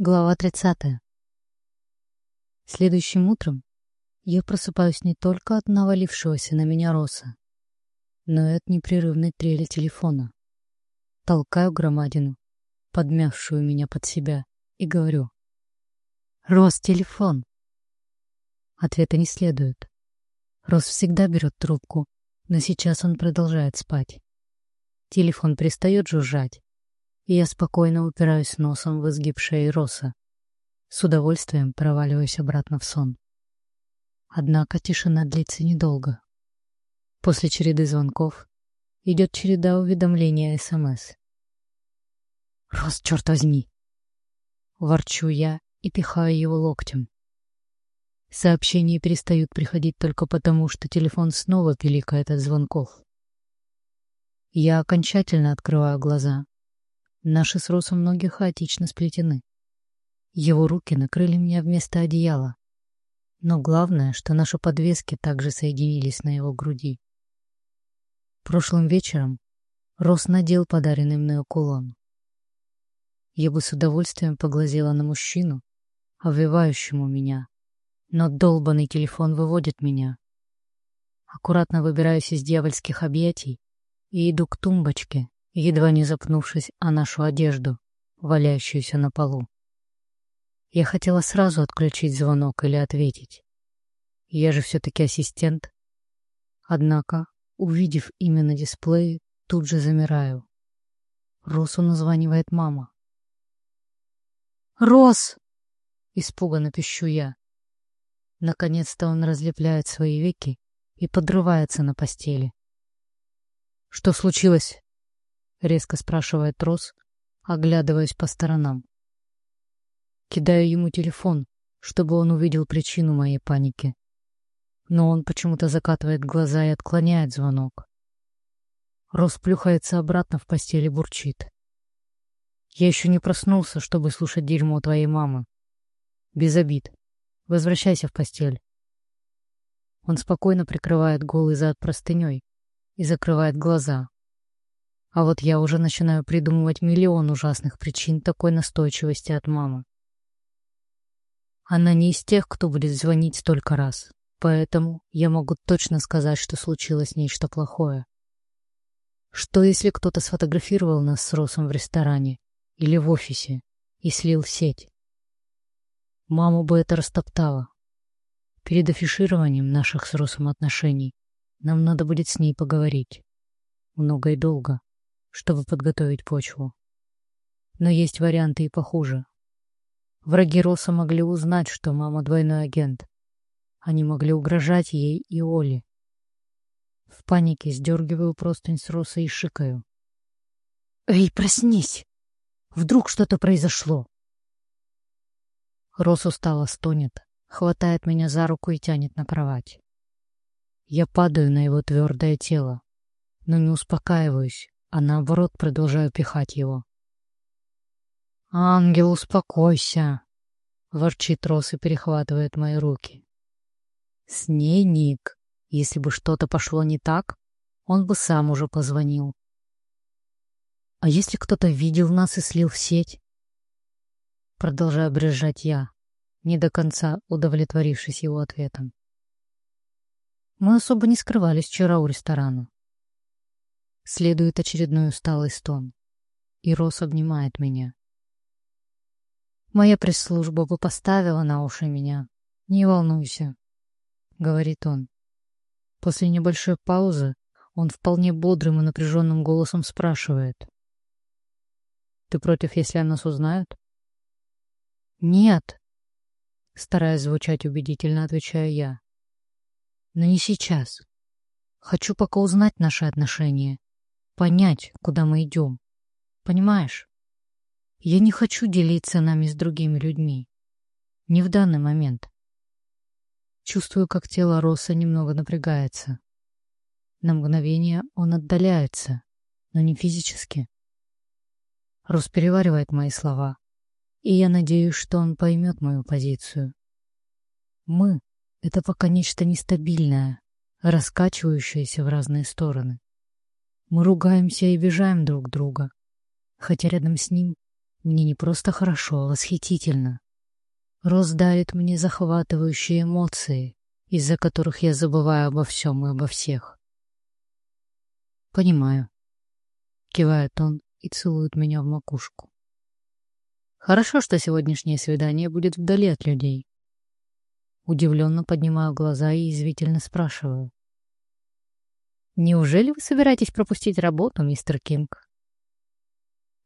Глава 30. Следующим утром я просыпаюсь не только от навалившегося на меня роса, но и от непрерывной трели телефона. Толкаю громадину, подмявшую меня под себя, и говорю «Рос, телефон!» Ответа не следует. Рос всегда берет трубку, но сейчас он продолжает спать. Телефон перестает жужжать, и я спокойно упираюсь носом в изгиб шеи Роса. С удовольствием проваливаюсь обратно в сон. Однако тишина длится недолго. После череды звонков идет череда уведомления СМС. «Рос, черт возьми!» Ворчу я и пихаю его локтем. Сообщения перестают приходить только потому, что телефон снова пиликает от звонков. Я окончательно открываю глаза Наши с Росом ноги хаотично сплетены. Его руки накрыли меня вместо одеяла. Но главное, что наши подвески также соединились на его груди. Прошлым вечером Рос надел подаренный мною кулон. Я бы с удовольствием поглазела на мужчину, обвивающему меня, но долбанный телефон выводит меня. Аккуратно выбираюсь из дьявольских объятий и иду к тумбочке, едва не запнувшись о нашу одежду, валяющуюся на полу. Я хотела сразу отключить звонок или ответить. Я же все-таки ассистент. Однако, увидев имя на дисплее, тут же замираю. Росу названивает мама. «Рос!» — испуганно пищу я. Наконец-то он разлепляет свои веки и подрывается на постели. «Что случилось?» — резко спрашивает Рос, оглядываясь по сторонам. Кидаю ему телефон, чтобы он увидел причину моей паники. Но он почему-то закатывает глаза и отклоняет звонок. Рос плюхается обратно в постель и бурчит. «Я еще не проснулся, чтобы слушать дерьмо твоей мамы. Без обид. Возвращайся в постель». Он спокойно прикрывает голый зад простыней и закрывает глаза, а вот я уже начинаю придумывать миллион ужасных причин такой настойчивости от мамы. Она не из тех, кто будет звонить столько раз, поэтому я могу точно сказать, что случилось нечто плохое. Что если кто-то сфотографировал нас с Росом в ресторане или в офисе и слил сеть? Маму бы это растоптало. Перед афишированием наших с Росом отношений нам надо будет с ней поговорить. Много и долго чтобы подготовить почву. Но есть варианты и похуже. Враги Роса могли узнать, что мама двойной агент. Они могли угрожать ей и Оле. В панике сдергиваю простынь с Роса и шикаю. «Эй, проснись! Вдруг что-то произошло!» Рос устало стонет, хватает меня за руку и тянет на кровать. Я падаю на его твердое тело, но не успокаиваюсь, а наоборот продолжаю пихать его. «Ангел, успокойся!» — ворчит Рос и перехватывает мои руки. «С ней Ник. Если бы что-то пошло не так, он бы сам уже позвонил. А если кто-то видел нас и слил в сеть?» Продолжаю брежать я, не до конца удовлетворившись его ответом. Мы особо не скрывались вчера у ресторана. Следует очередной усталый стон. И Рос обнимает меня. «Моя пресс-служба бы поставила на уши меня. Не волнуйся», — говорит он. После небольшой паузы он вполне бодрым и напряженным голосом спрашивает. «Ты против, если о нас узнают?» «Нет», — стараясь звучать убедительно, отвечаю я. «Но не сейчас. Хочу пока узнать наши отношения понять, куда мы идем. Понимаешь? Я не хочу делиться нами с другими людьми. Не в данный момент. Чувствую, как тело Роса немного напрягается. На мгновение он отдаляется, но не физически. Рос переваривает мои слова, и я надеюсь, что он поймет мою позицию. Мы — это пока нечто нестабильное, раскачивающееся в разные стороны. Мы ругаемся и обижаем друг друга, хотя рядом с ним Мне не просто хорошо, а восхитительно. Рос дарит мне захватывающие эмоции, из-за которых я забываю обо всем и обо всех. «Понимаю», — кивает он и целует меня в макушку. «Хорошо, что сегодняшнее свидание будет вдали от людей». Удивленно поднимаю глаза и извительно спрашиваю. «Неужели вы собираетесь пропустить работу, мистер Кинг?»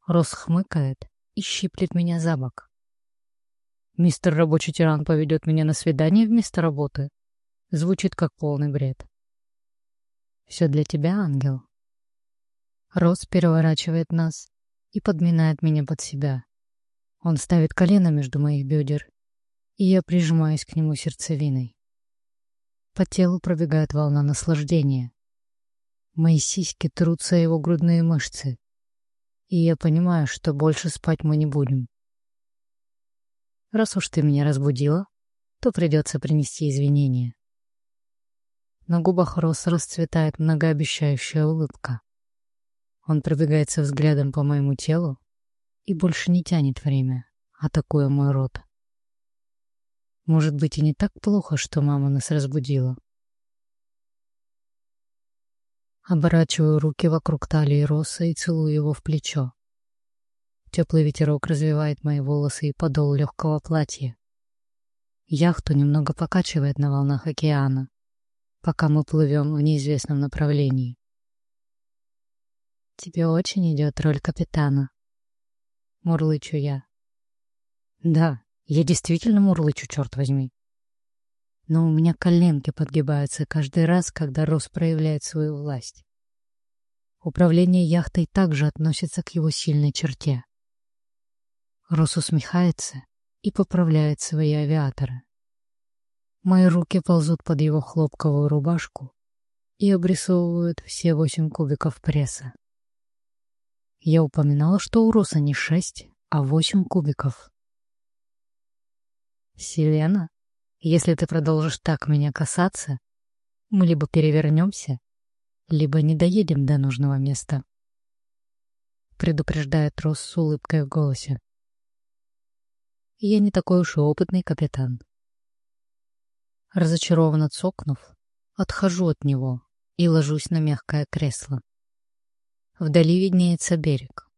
Рос хмыкает и щиплет меня за бок. Мистер рабочий тиран поведет меня на свидание вместо работы. Звучит как полный бред. Все для тебя, ангел. Рос переворачивает нас и подминает меня под себя. Он ставит колено между моих бедер, и я прижимаюсь к нему сердцевиной. По телу пробегает волна наслаждения. Мои сиськи трутся его грудные мышцы, и я понимаю, что больше спать мы не будем. Раз уж ты меня разбудила, то придется принести извинения. На губах Рос расцветает многообещающая улыбка. Он пробегается взглядом по моему телу и больше не тянет время, атакуя мой рот. Может быть, и не так плохо, что мама нас разбудила. Оборачиваю руки вокруг талии Роса и целую его в плечо. Теплый ветерок развивает мои волосы и подол легкого платья. Яхту немного покачивает на волнах океана, пока мы плывем в неизвестном направлении. «Тебе очень идет роль капитана», — мурлычу я. «Да, я действительно мурлычу, черт возьми. Но у меня коленки подгибаются каждый раз, когда Рос проявляет свою власть. Управление яхтой также относится к его сильной черте. Рос усмехается и поправляет свои авиаторы. Мои руки ползут под его хлопковую рубашку и обрисовывают все восемь кубиков пресса. Я упоминала, что у Роса не шесть, а восемь кубиков. Селена, если ты продолжишь так меня касаться, мы либо перевернемся, либо не доедем до нужного места. Предупреждает Рос с улыбкой в голосе я не такой уж и опытный капитан. Разочарованно цокнув, отхожу от него и ложусь на мягкое кресло. Вдали виднеется берег.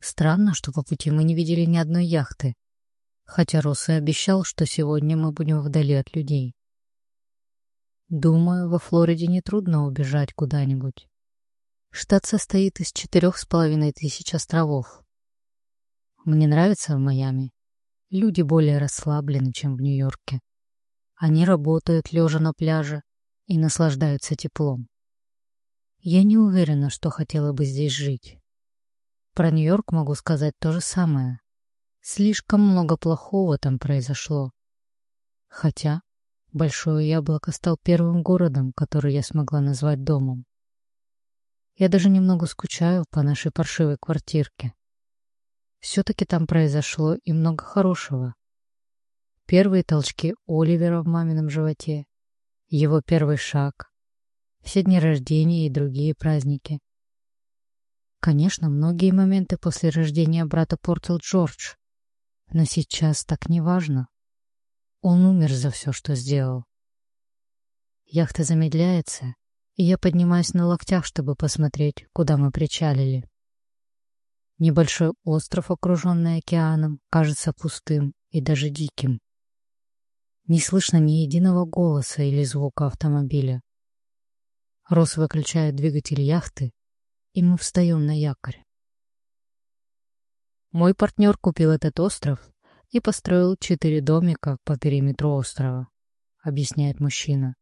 Странно, что по пути мы не видели ни одной яхты, хотя Росс и обещал, что сегодня мы будем вдали от людей. Думаю, во Флориде нетрудно убежать куда-нибудь. Штат состоит из четырех с половиной тысяч островов. Мне нравится в Майами. Люди более расслаблены, чем в Нью-Йорке. Они работают лежа на пляже и наслаждаются теплом. Я не уверена, что хотела бы здесь жить. Про Нью-Йорк могу сказать то же самое. Слишком много плохого там произошло. Хотя Большое Яблоко стал первым городом, который я смогла назвать домом. Я даже немного скучаю по нашей паршивой квартирке. Все-таки там произошло и много хорошего. Первые толчки Оливера в мамином животе, его первый шаг, все дни рождения и другие праздники. Конечно, многие моменты после рождения брата портил Джордж, но сейчас так не важно. Он умер за все, что сделал. Яхта замедляется, и я поднимаюсь на локтях, чтобы посмотреть, куда мы причалили. Небольшой остров, окруженный океаном, кажется пустым и даже диким. Не слышно ни единого голоса или звука автомобиля. Рос выключает двигатель яхты, и мы встаем на якорь. Мой партнер купил этот остров и построил четыре домика по периметру острова, объясняет мужчина.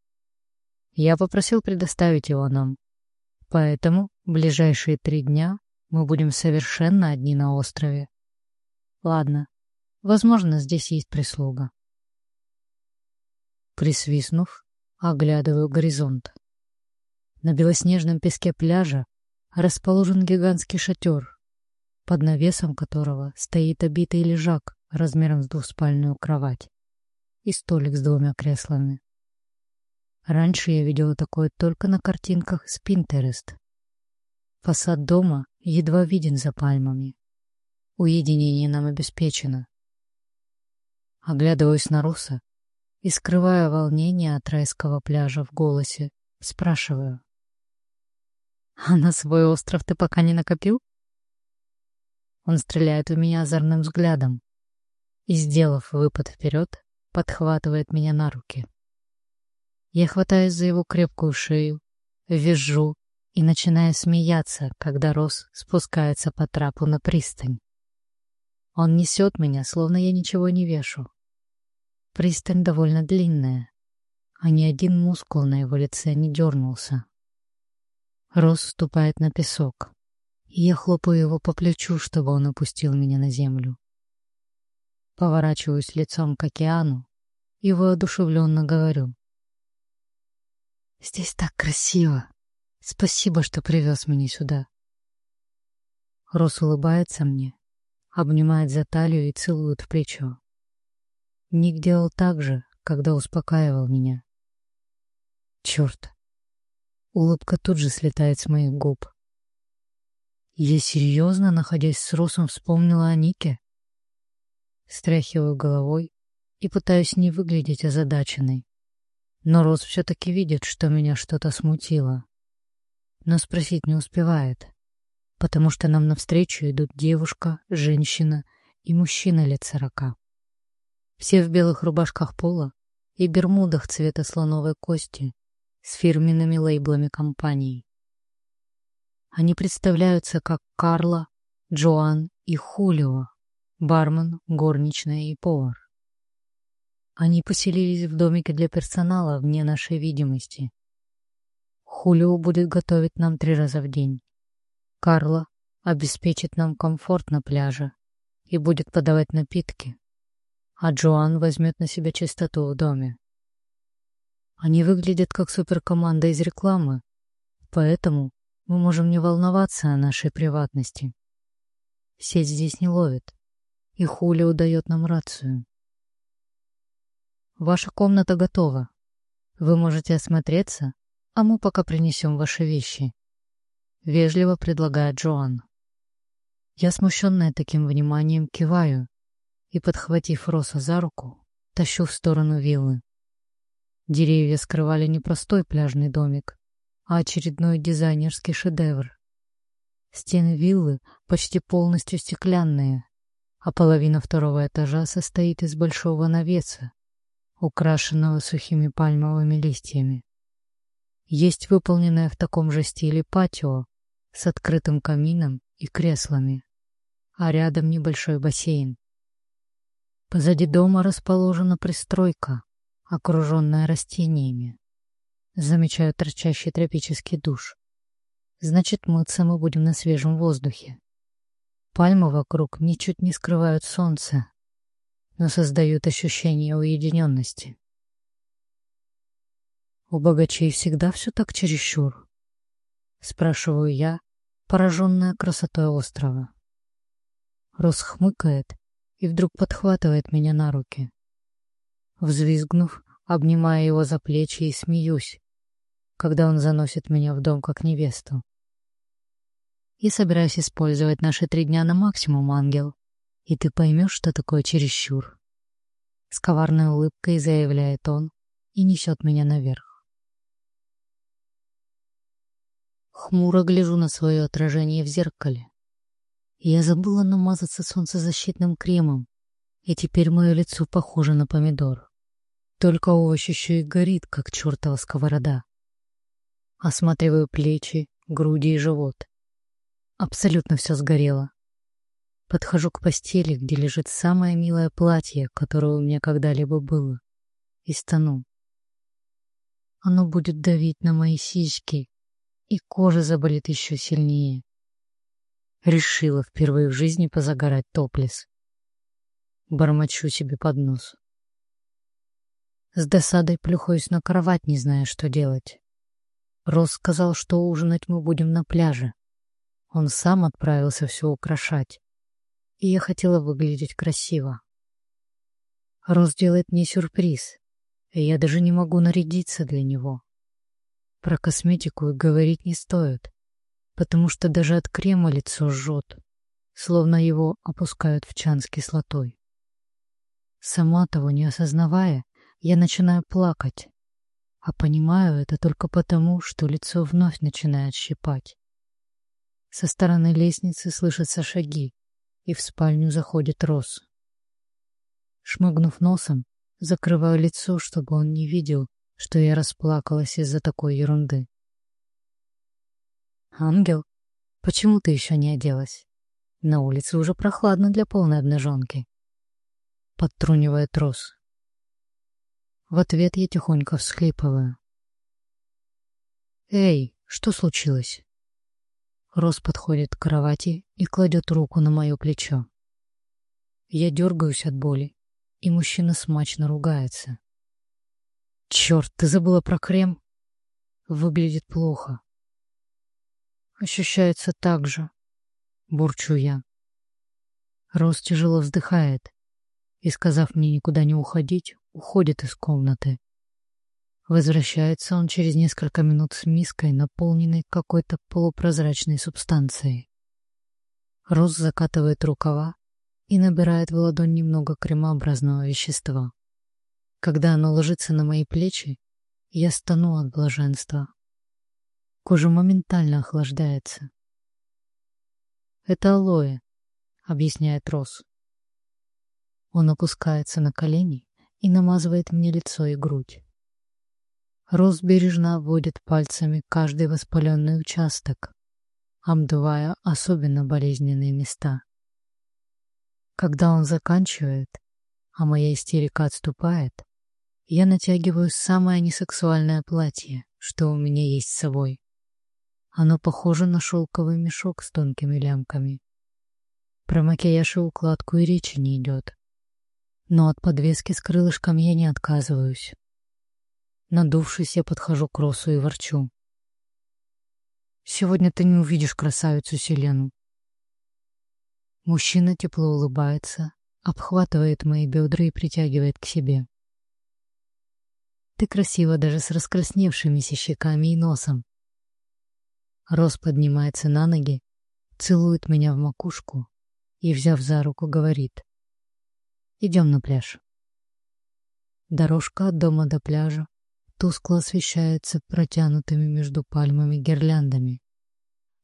Я попросил предоставить его нам, поэтому в ближайшие три дня мы будем совершенно одни на острове. Ладно, возможно, здесь есть прислуга. Присвистнув, оглядываю горизонт. На белоснежном песке пляжа расположен гигантский шатер, под навесом которого стоит обитый лежак размером с двуспальную кровать и столик с двумя креслами. Раньше я видела такое только на картинках с Pinterest. Фасад дома едва виден за пальмами. Уединение нам обеспечено. Оглядываюсь на Руса и, скрывая волнение от райского пляжа в голосе, спрашиваю. «А на свой остров ты пока не накопил?» Он стреляет в меня озорным взглядом и, сделав выпад вперед, подхватывает меня на руки. Я хватаюсь за его крепкую шею, визжу и начинаю смеяться, когда Рос спускается по трапу на пристань. Он несет меня, словно я ничего не вешу. Пристань довольно длинная, а ни один мускул на его лице не дернулся. Рос ступает на песок, я хлопаю его по плечу, чтобы он опустил меня на землю. Поворачиваюсь лицом к океану и воодушевленно говорю. «Здесь так красиво! Спасибо, что привез меня сюда!» Рос улыбается мне, обнимает за талию и целует в плечо. Ник делал так же, когда успокаивал меня. Черт! Улыбка тут же слетает с моих губ. Я серьезно, находясь с Росом, вспомнила о Нике? Стряхиваю головой и пытаюсь не выглядеть озадаченной. Но Рос все-таки видит, что меня что-то смутило. Но спросить не успевает потому что нам навстречу идут девушка, женщина и мужчина лет сорока. Все в белых рубашках пола и бермудах цвета слоновой кости с фирменными лейблами компаний. Они представляются как Карла, Джоан и Хулио, бармен, горничная и повар. Они поселились в домике для персонала вне нашей видимости. Хулио будет готовить нам три раза в день. Карла обеспечит нам комфорт на пляже и будет подавать напитки, а Джоан возьмет на себя чистоту в доме. Они выглядят как суперкоманда из рекламы, поэтому мы можем не волноваться о нашей приватности. Сеть здесь не ловит, и Хули удает нам рацию. Ваша комната готова. Вы можете осмотреться, а мы пока принесем ваши вещи. — вежливо предлагает Джоан. Я, смущенная таким вниманием, киваю и, подхватив Роса за руку, тащу в сторону виллы. Деревья скрывали не простой пляжный домик, а очередной дизайнерский шедевр. Стены виллы почти полностью стеклянные, а половина второго этажа состоит из большого навеса, украшенного сухими пальмовыми листьями. Есть выполненное в таком же стиле патио, с открытым камином и креслами, а рядом небольшой бассейн. Позади дома расположена пристройка, окруженная растениями. Замечаю торчащий тропический душ. Значит, мыться мы будем на свежем воздухе. Пальмы вокруг ничуть не скрывают солнце, но создают ощущение уединенности. У богачей всегда все так чересчур. Спрашиваю я, пораженная красотой острова. Рос хмыкает и вдруг подхватывает меня на руки. Взвизгнув, обнимая его за плечи и смеюсь, когда он заносит меня в дом как невесту. И собираюсь использовать наши три дня на максимум, ангел, и ты поймешь, что такое чересчур. С коварной улыбкой заявляет он и несет меня наверх. Хмуро гляжу на свое отражение в зеркале. Я забыла намазаться солнцезащитным кремом, и теперь мое лицо похоже на помидор. Только овощ еще и горит, как чертова сковорода. Осматриваю плечи, груди и живот. Абсолютно все сгорело. Подхожу к постели, где лежит самое милое платье, которое у меня когда-либо было, и стану. Оно будет давить на мои сиськи, и кожа заболит еще сильнее. Решила впервые в жизни позагорать топлес. Бормочу себе под нос. С досадой плюхаюсь на кровать, не зная, что делать. Рос сказал, что ужинать мы будем на пляже. Он сам отправился все украшать. И я хотела выглядеть красиво. Рос делает мне сюрприз, и я даже не могу нарядиться для него. Про косметику и говорить не стоит, потому что даже от крема лицо жжет. словно его опускают в чан с кислотой. Сама того не осознавая, я начинаю плакать, а понимаю это только потому, что лицо вновь начинает щипать. Со стороны лестницы слышатся шаги, и в спальню заходит Рос. Шмыгнув носом, закрываю лицо, чтобы он не видел, что я расплакалась из-за такой ерунды. «Ангел, почему ты еще не оделась? На улице уже прохладно для полной обнаженки». Подтрунивает Рос. В ответ я тихонько всхлипываю. «Эй, что случилось?» Рос подходит к кровати и кладет руку на мое плечо. Я дергаюсь от боли, и мужчина смачно ругается. «Черт, ты забыла про крем?» Выглядит плохо. Ощущается так же. Бурчу я. Рос тяжело вздыхает и, сказав мне никуда не уходить, уходит из комнаты. Возвращается он через несколько минут с миской, наполненной какой-то полупрозрачной субстанцией. Рос закатывает рукава и набирает в ладонь немного кремообразного вещества. Когда оно ложится на мои плечи, я стану от блаженства. Кожа моментально охлаждается. «Это алоэ», — объясняет Рос. Он опускается на колени и намазывает мне лицо и грудь. Рос бережно обводит пальцами каждый воспаленный участок, обдувая особенно болезненные места. Когда он заканчивает, а моя истерика отступает, я натягиваю самое несексуальное платье, что у меня есть с собой. Оно похоже на шелковый мешок с тонкими лямками. Про макияж и укладку и речи не идет. Но от подвески с крылышком я не отказываюсь. Надувшись, я подхожу к Росу и ворчу. «Сегодня ты не увидишь красавицу Селену». Мужчина тепло улыбается, обхватывает мои бедра и притягивает к себе. «Ты красива даже с раскрасневшимися щеками и носом». Рос поднимается на ноги, целует меня в макушку и, взяв за руку, говорит. «Идем на пляж». Дорожка от дома до пляжа тускло освещается протянутыми между пальмами гирляндами,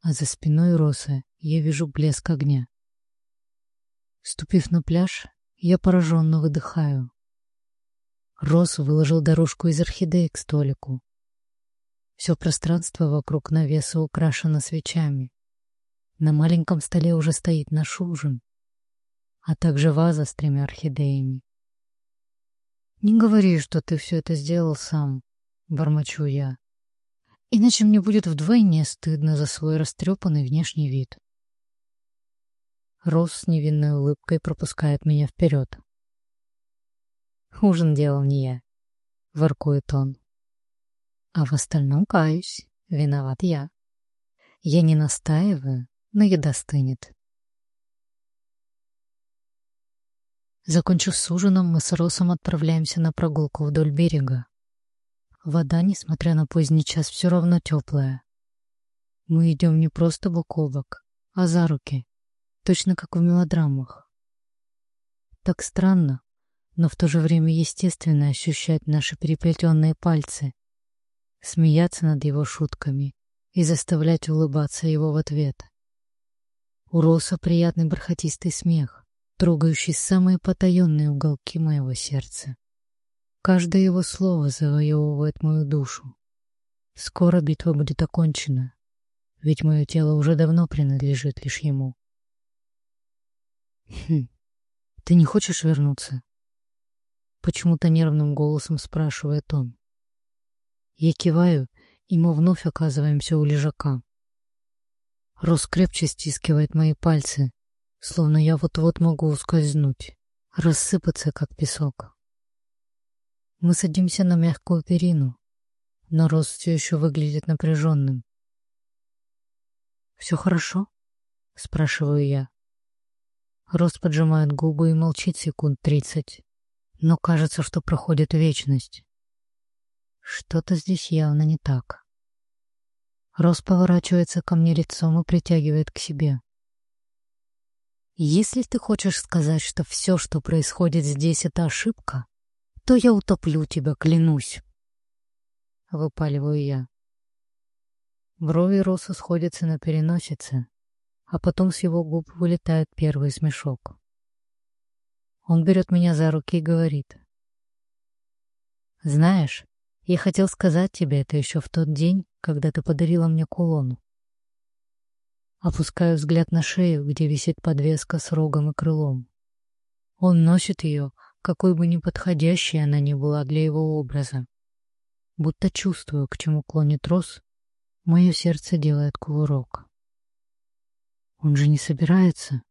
а за спиной Роса я вижу блеск огня. Ступив на пляж, я пораженно выдыхаю. Рос выложил дорожку из орхидеи к столику. Все пространство вокруг навеса украшено свечами. На маленьком столе уже стоит наш ужин, а также ваза с тремя орхидеями. Не говори, что ты все это сделал сам. — бормочу я. «Иначе мне будет вдвойне стыдно за свой растрепанный внешний вид». Рос с невинной улыбкой пропускает меня вперед. «Ужин делал не я», — воркует он. «А в остальном каюсь, виноват я. Я не настаиваю, но еда стынет». Закончив с ужином, мы с Росом отправляемся на прогулку вдоль берега. Вода, несмотря на поздний час, все равно теплая. Мы идем не просто бок о бок, а за руки, точно как в мелодрамах. Так странно, но в то же время естественно ощущать наши переплетенные пальцы, смеяться над его шутками и заставлять улыбаться его в ответ. У Роса приятный бархатистый смех, трогающий самые потаенные уголки моего сердца. Каждое его слово завоевывает мою душу. Скоро битва будет окончена, ведь мое тело уже давно принадлежит лишь ему. Хм, ты не хочешь вернуться? Почему-то нервным голосом спрашивает он. Я киваю, и мы вновь оказываемся у лежака. Рос крепче стискивает мои пальцы, словно я вот-вот могу ускользнуть, рассыпаться, как песок. Мы садимся на мягкую перину, но Рос все еще выглядит напряженным. «Все хорошо?» — спрашиваю я. Рос поджимает губы и молчит секунд тридцать, но кажется, что проходит вечность. Что-то здесь явно не так. Рос поворачивается ко мне лицом и притягивает к себе. Если ты хочешь сказать, что все, что происходит здесь, это ошибка, то я утоплю тебя, клянусь. Выпаливаю я. Брови Роса сходятся на переносице, а потом с его губ вылетает первый смешок. Он берет меня за руки и говорит. «Знаешь, я хотел сказать тебе это еще в тот день, когда ты подарила мне кулон. Опускаю взгляд на шею, где висит подвеска с рогом и крылом. Он носит ее, какой бы ни подходящей она ни была для его образа. Будто чувствую, к чему клонит Рос, мое сердце делает кувырок. Он же не собирается?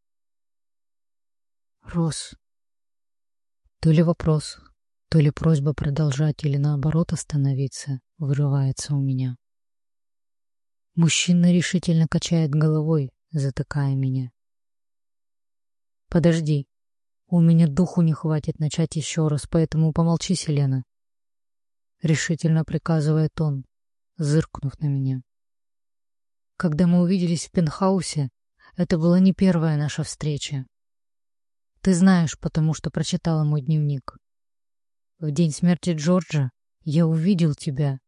Рос. То ли вопрос, то ли просьба продолжать или наоборот остановиться вырывается у меня. Мужчина решительно качает головой, затыкая меня. «Подожди. У меня духу не хватит начать еще раз, поэтому помолчи, Селена». Решительно приказывает он, зыркнув на меня. Когда мы увиделись в пентхаусе, это была не первая наша встреча. Ты знаешь, потому что прочитала мой дневник. В день смерти Джорджа я увидел тебя,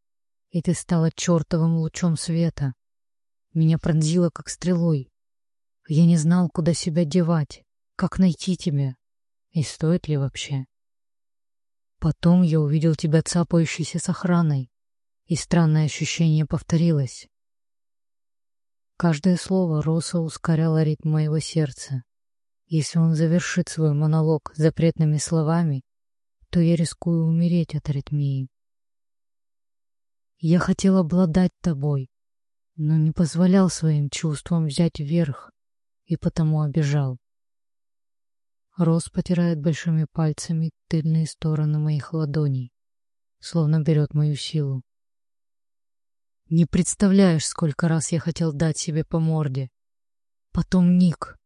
и ты стала чертовым лучом света. Меня пронзило, как стрелой. Я не знал, куда себя девать, как найти тебя, и стоит ли вообще. Потом я увидел тебя цапающейся с охраной, и странное ощущение повторилось. Каждое слово Роса ускоряло ритм моего сердца. Если он завершит свой монолог запретными словами, то я рискую умереть от аритмии. Я хотел обладать тобой, но не позволял своим чувствам взять верх и потому обижал. Рос потирает большими пальцами тыльные стороны моих ладоней, словно берет мою силу. Не представляешь, сколько раз я хотел дать себе по морде. Потом Ник,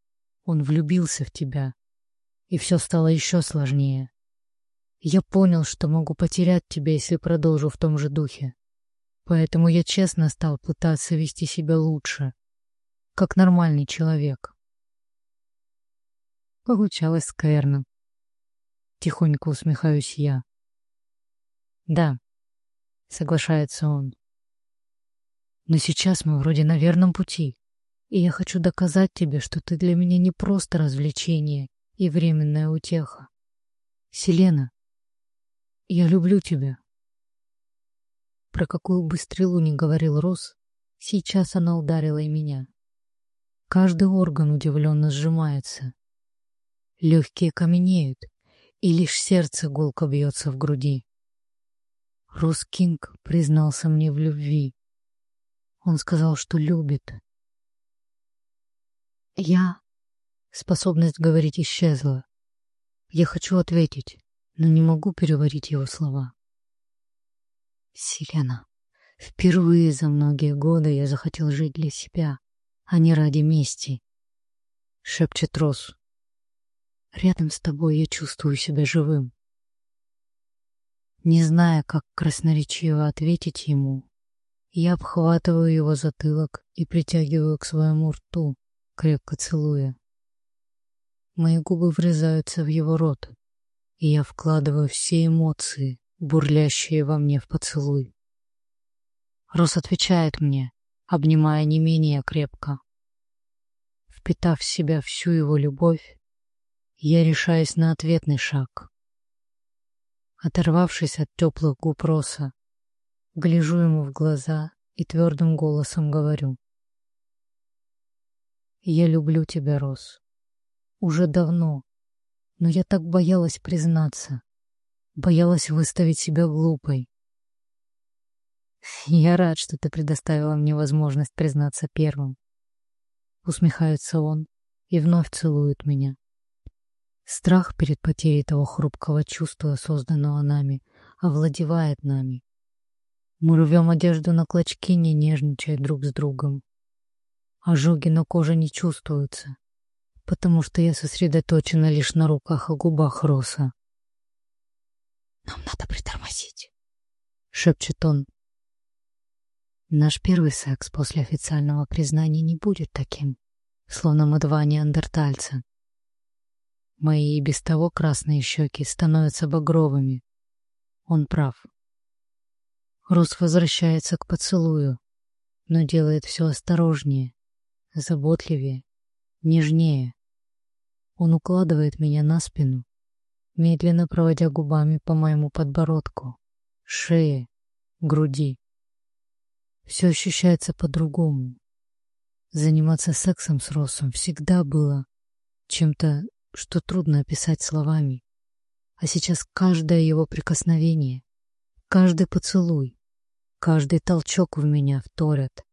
он влюбился в тебя, и все стало еще сложнее. Я понял, что могу потерять тебя, если продолжу в том же духе. Поэтому я честно стал пытаться вести себя лучше, как нормальный человек. Получалось скверно. Тихонько усмехаюсь я. Да, соглашается он. Но сейчас мы вроде на верном пути, и я хочу доказать тебе, что ты для меня не просто развлечение и временная утеха. Селена, я люблю тебя. Про какую бы стрелу ни говорил Рос, сейчас она ударила и меня. Каждый орган удивленно сжимается. Легкие каменеют, и лишь сердце гулко бьется в груди. Рос Кинг признался мне в любви. Он сказал, что любит. Я... Способность говорить исчезла. Я хочу ответить, но не могу переварить его слова. Селена, впервые за многие годы я захотел жить для себя, а не ради мести. Шепчет Рос. Рядом с тобой я чувствую себя живым. Не зная, как красноречиво ответить ему, я обхватываю его затылок и притягиваю к своему рту, крепко целуя. Мои губы врезаются в его рот, и я вкладываю все эмоции, бурлящие во мне в поцелуй. Рос отвечает мне, обнимая не менее крепко. Впитав в себя всю его любовь, я решаюсь на ответный шаг. Оторвавшись от теплых губ Роса, гляжу ему в глаза и твердым голосом говорю. «Я люблю тебя, Рос. Уже давно, но я так боялась признаться. Боялась выставить себя глупой. Я рад, что ты предоставила мне возможность признаться первым. Усмехается он и вновь целует меня. Страх перед потерей того хрупкого чувства, созданного нами, овладевает нами. Мы рвем одежду на клочки, не нежничая друг с другом. Ожоги на коже не чувствуются, потому что я сосредоточена лишь на руках и губах Роса. Нам надо притормозить, шепчет он. Наш первый секс после официального признания не будет таким, словно мы два неандертальца, Мои и без того красные щеки становятся багровыми. Он прав. Рус возвращается к поцелую, но делает все осторожнее, заботливее, нежнее. Он укладывает меня на спину, медленно проводя губами по моему подбородку, шее, груди. Все ощущается по-другому. Заниматься сексом с Росом всегда было чем-то, что трудно описать словами. А сейчас каждое его прикосновение, каждый поцелуй, каждый толчок в меня вторят.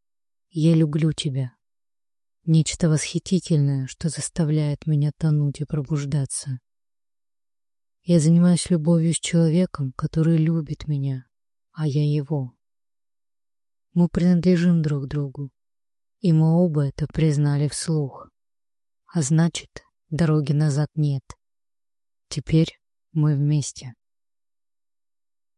Я люблю тебя. Нечто восхитительное, что заставляет меня тонуть и пробуждаться. Я занимаюсь любовью с человеком, который любит меня, а я его. Мы принадлежим друг другу, и мы оба это признали вслух. А значит, дороги назад нет. Теперь мы вместе.